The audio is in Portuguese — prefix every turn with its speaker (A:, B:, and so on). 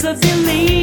A: cause I believe.